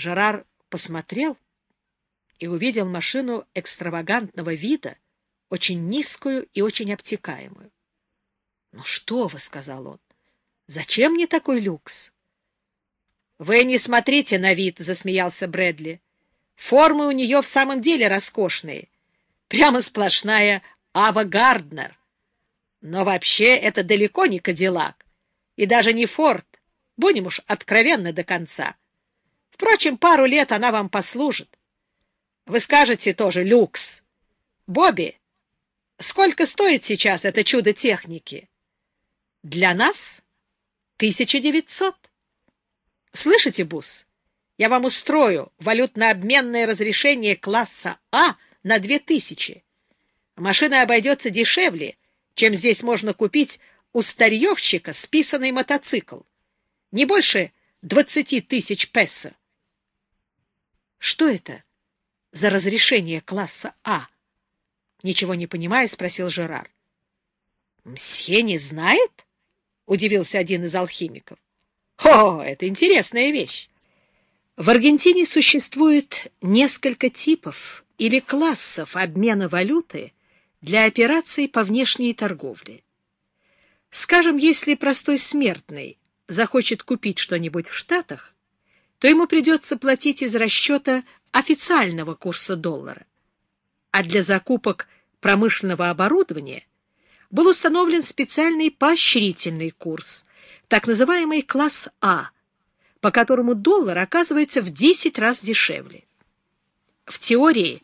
Жерар посмотрел и увидел машину экстравагантного вида, очень низкую и очень обтекаемую. — Ну что вы, — сказал он, — зачем мне такой люкс? — Вы не смотрите на вид, — засмеялся Брэдли. — Формы у нее в самом деле роскошные. Прямо сплошная Ава Гарднер. Но вообще это далеко не Кадиллак и даже не Форд. Будем уж откровенны до конца. Впрочем, пару лет она вам послужит. Вы скажете тоже люкс. Бобби, сколько стоит сейчас это чудо техники? Для нас 1900. Слышите, Бус? Я вам устрою валютно-обменное разрешение класса А на 2000. Машина обойдется дешевле, чем здесь можно купить у старьевщика списанный мотоцикл. Не больше двадцати тысяч песо. — Что это за разрешение класса А? — ничего не понимая, спросил Жерар. — Мсье не знает? — удивился один из алхимиков. О, это интересная вещь. В Аргентине существует несколько типов или классов обмена валюты для операций по внешней торговле. Скажем, если простой смертный захочет купить что-нибудь в Штатах, то ему придется платить из расчета официального курса доллара. А для закупок промышленного оборудования был установлен специальный поощрительный курс, так называемый класс А, по которому доллар оказывается в 10 раз дешевле. В теории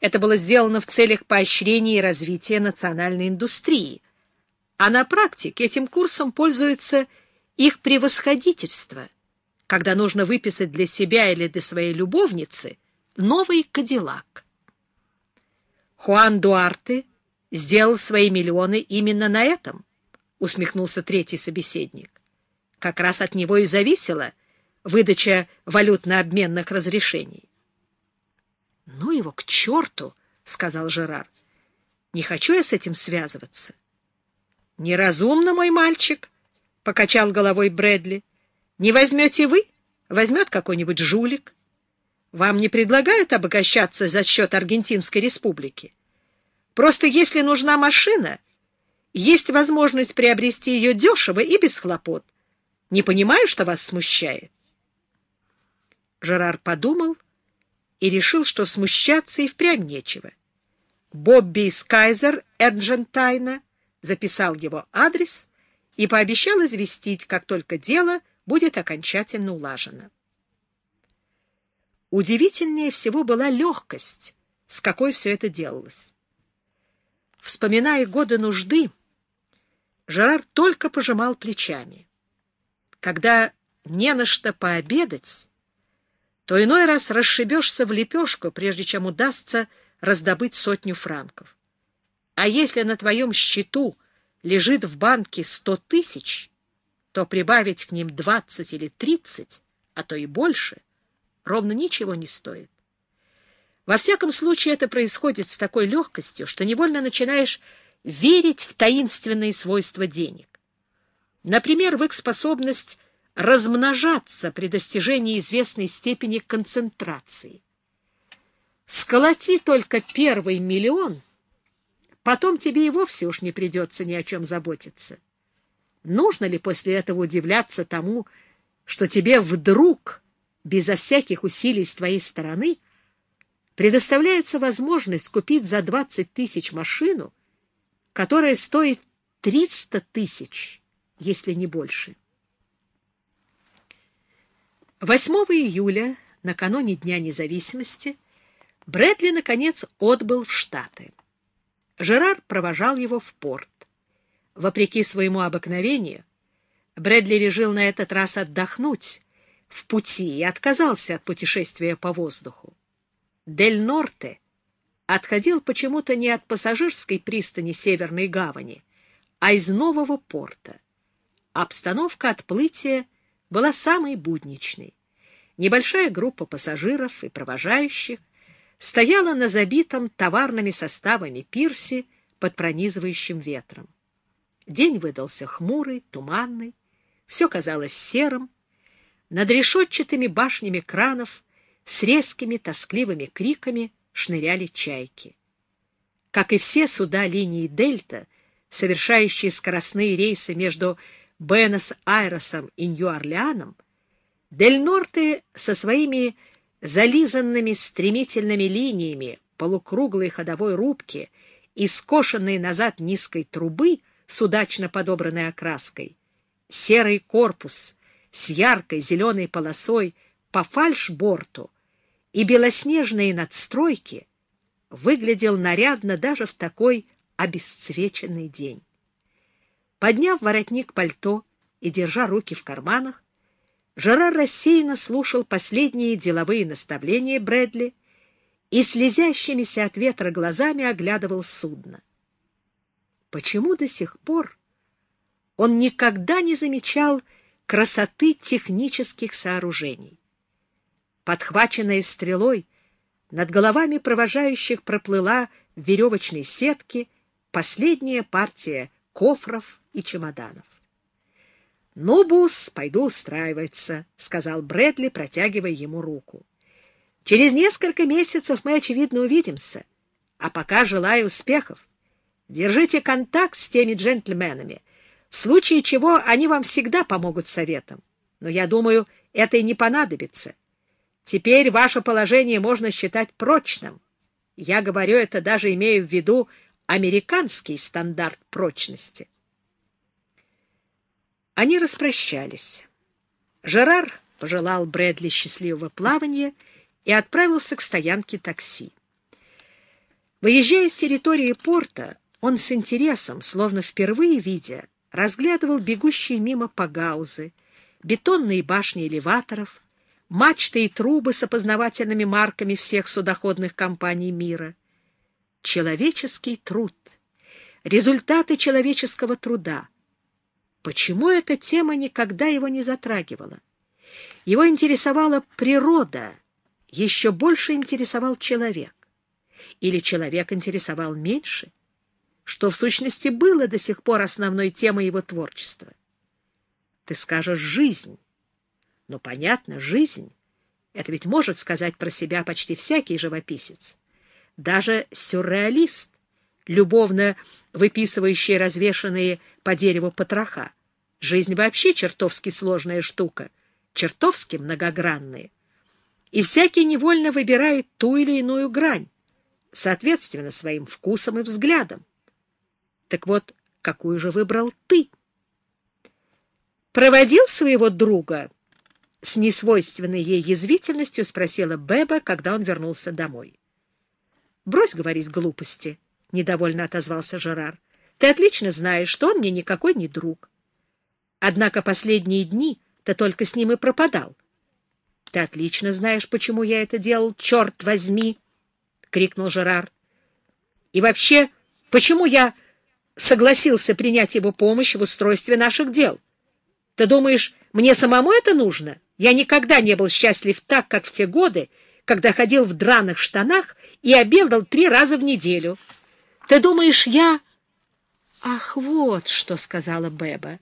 это было сделано в целях поощрения и развития национальной индустрии, а на практике этим курсом пользуется их превосходительство, когда нужно выписать для себя или для своей любовницы новый кадиллак. Хуан Дуарте – сделал свои миллионы именно на этом, — усмехнулся третий собеседник. Как раз от него и зависела выдача валютно-обменных разрешений. — Ну его к черту, — сказал Жерар. — Не хочу я с этим связываться. — Неразумно, мой мальчик, — покачал головой Брэдли. — Не возьмете вы, возьмет какой-нибудь жулик. Вам не предлагают обогащаться за счет Аргентинской республики? Просто если нужна машина, есть возможность приобрести ее дешево и без хлопот. Не понимаю, что вас смущает. Жерар подумал и решил, что смущаться и впрямь нечего. Бобби из Кайзер Эрджентайна записал его адрес и пообещал известить, как только дело будет окончательно улажено. Удивительнее всего была легкость, с какой все это делалось. Вспоминая годы нужды, Жерар только пожимал плечами. Когда не на что пообедать, то иной раз расшибешься в лепешку, прежде чем удастся раздобыть сотню франков. А если на твоем счету лежит в банке сто тысяч, то прибавить к ним двадцать или тридцать, а то и больше, ровно ничего не стоит. Во всяком случае, это происходит с такой легкостью, что невольно начинаешь верить в таинственные свойства денег. Например, в их способность размножаться при достижении известной степени концентрации. Сколоти только первый миллион, потом тебе и вовсе уж не придется ни о чем заботиться. Нужно ли после этого удивляться тому, что тебе вдруг, безо всяких усилий с твоей стороны, предоставляется возможность купить за 20 тысяч машину, которая стоит 300 тысяч, если не больше. 8 июля, накануне Дня независимости, Брэдли, наконец, отбыл в Штаты. Жерар провожал его в порт. Вопреки своему обыкновению, Брэдли решил на этот раз отдохнуть в пути и отказался от путешествия по воздуху. Дель Норте отходил почему-то не от пассажирской пристани Северной гавани, а из нового порта. Обстановка отплытия была самой будничной. Небольшая группа пассажиров и провожающих стояла на забитом товарными составами пирсе под пронизывающим ветром. День выдался хмурый, туманный, все казалось серым. Над решетчатыми башнями кранов с резкими тоскливыми криками шныряли чайки. Как и все суда линии «Дельта», совершающие скоростные рейсы между Буэнос-Айресом и Нью-Орлеаном, Дель Норте со своими зализанными стремительными линиями полукруглой ходовой рубки и скошенной назад низкой трубы с удачно подобранной окраской, серый корпус с яркой зеленой полосой по фальшборту и белоснежные надстройки выглядел нарядно даже в такой обесцвеченный день. Подняв воротник пальто и держа руки в карманах, Жерар рассеянно слушал последние деловые наставления Брэдли и слезящимися от ветра глазами оглядывал судно. Почему до сих пор он никогда не замечал красоты технических сооружений? Подхваченная стрелой, над головами провожающих проплыла в веревочной сетке последняя партия кофров и чемоданов. «Ну, Бус, пойду устраиваться», — сказал Брэдли, протягивая ему руку. «Через несколько месяцев мы, очевидно, увидимся. А пока желаю успехов. Держите контакт с теми джентльменами, в случае чего они вам всегда помогут советом. Но я думаю, это и не понадобится. Теперь ваше положение можно считать прочным. Я говорю это даже имея в виду американский стандарт прочности». Они распрощались. Жерар пожелал Брэдли счастливого плавания и отправился к стоянке такси. Выезжая с территории порта, он с интересом, словно впервые видя, разглядывал бегущие мимо погаузы, бетонные башни элеваторов, мачты и трубы с опознавательными марками всех судоходных компаний мира. Человеческий труд, результаты человеческого труда — Почему эта тема никогда его не затрагивала? Его интересовала природа, еще больше интересовал человек. Или человек интересовал меньше? Что в сущности было до сих пор основной темой его творчества? Ты скажешь «жизнь». Ну, понятно, жизнь. Это ведь может сказать про себя почти всякий живописец. Даже сюрреалист, любовно выписывающий развешанные по дереву потроха. Жизнь вообще чертовски сложная штука, чертовски многогранная. И всякий невольно выбирает ту или иную грань, соответственно своим вкусам и взглядам. Так вот, какую же выбрал ты? Проводил своего друга? С несвойственной ей язвительностью спросила Беба, когда он вернулся домой. «Брось говорить глупости», — недовольно отозвался Жерар. «Ты отлично знаешь, что он мне никакой не друг. Однако последние дни ты только с ним и пропадал. — Ты отлично знаешь, почему я это делал, черт возьми! — крикнул Жерар. — И вообще, почему я согласился принять его помощь в устройстве наших дел? Ты думаешь, мне самому это нужно? Я никогда не был счастлив так, как в те годы, когда ходил в драных штанах и обедал три раза в неделю. Ты думаешь, я... — Ах, вот что, — сказала Беба.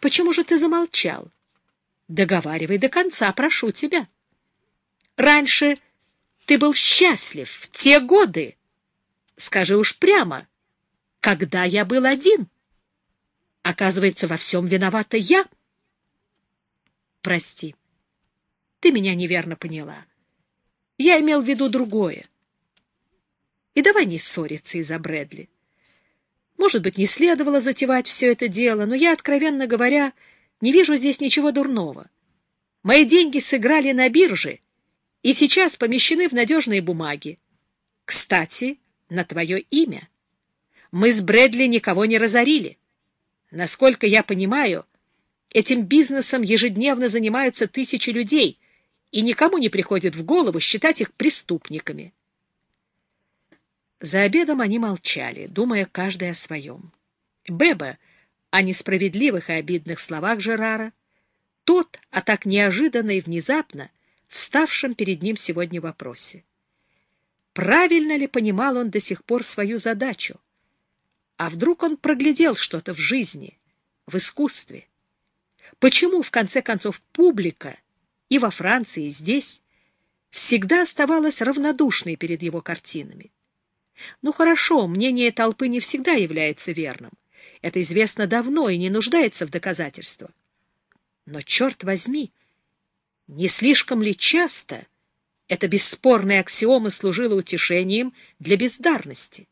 Почему же ты замолчал? Договаривай до конца, прошу тебя. Раньше ты был счастлив в те годы. Скажи уж прямо, когда я был один. Оказывается, во всем виновата я. Прости, ты меня неверно поняла. Я имел в виду другое. И давай не ссориться из-за Брэдли. Может быть, не следовало затевать все это дело, но я, откровенно говоря, не вижу здесь ничего дурного. Мои деньги сыграли на бирже и сейчас помещены в надежные бумаги. Кстати, на твое имя. Мы с Брэдли никого не разорили. Насколько я понимаю, этим бизнесом ежедневно занимаются тысячи людей, и никому не приходит в голову считать их преступниками. За обедом они молчали, думая каждый о своем. Беба о несправедливых и обидных словах Жерара, тот о так неожиданно и внезапно вставшем перед ним сегодня вопросе. Правильно ли понимал он до сих пор свою задачу? А вдруг он проглядел что-то в жизни, в искусстве? Почему, в конце концов, публика и во Франции, и здесь всегда оставалась равнодушной перед его картинами. Ну хорошо, мнение толпы не всегда является верным. Это известно давно и не нуждается в доказательствах. Но, черт возьми, не слишком ли часто эта бесспорная аксиома служила утешением для бездарности?